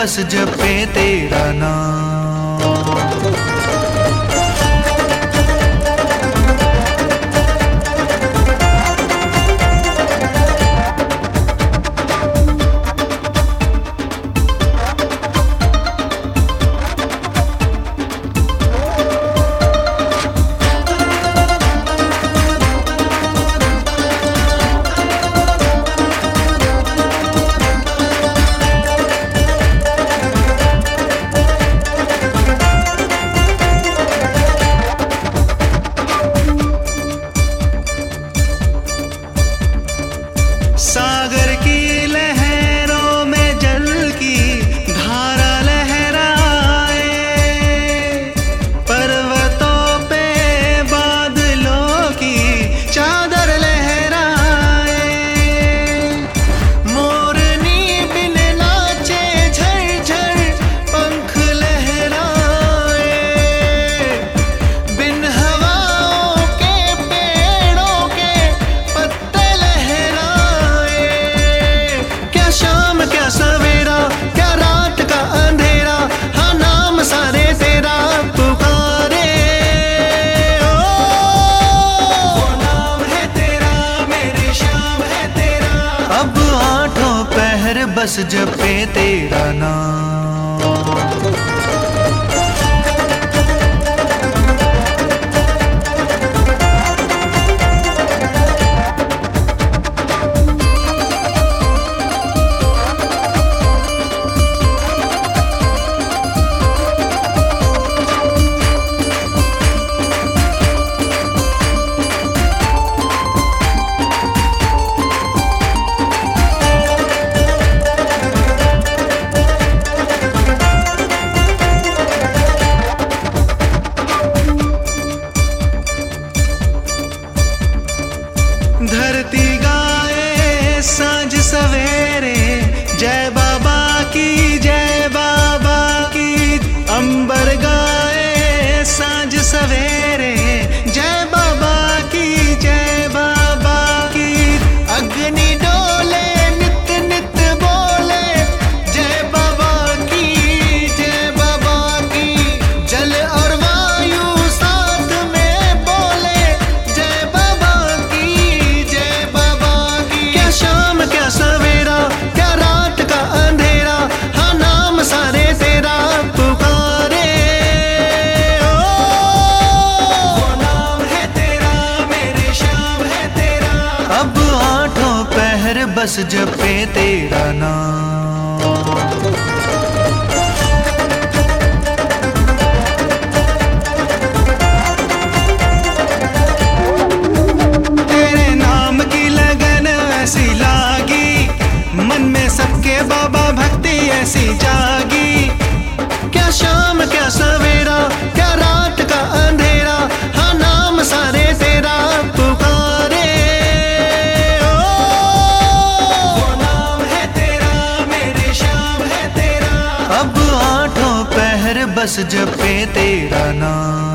बस जपे तेरा नाम। सागर बस जपे तेरा नाम। धरती गाए साँझ सवेरे बस जपे तेरा नाम। तेरे नाम की लगन ऐसी लागी। मन में सबके बाबा भक्ति ऐसी जागी। क्या शाम बस जपे तेरा नाम।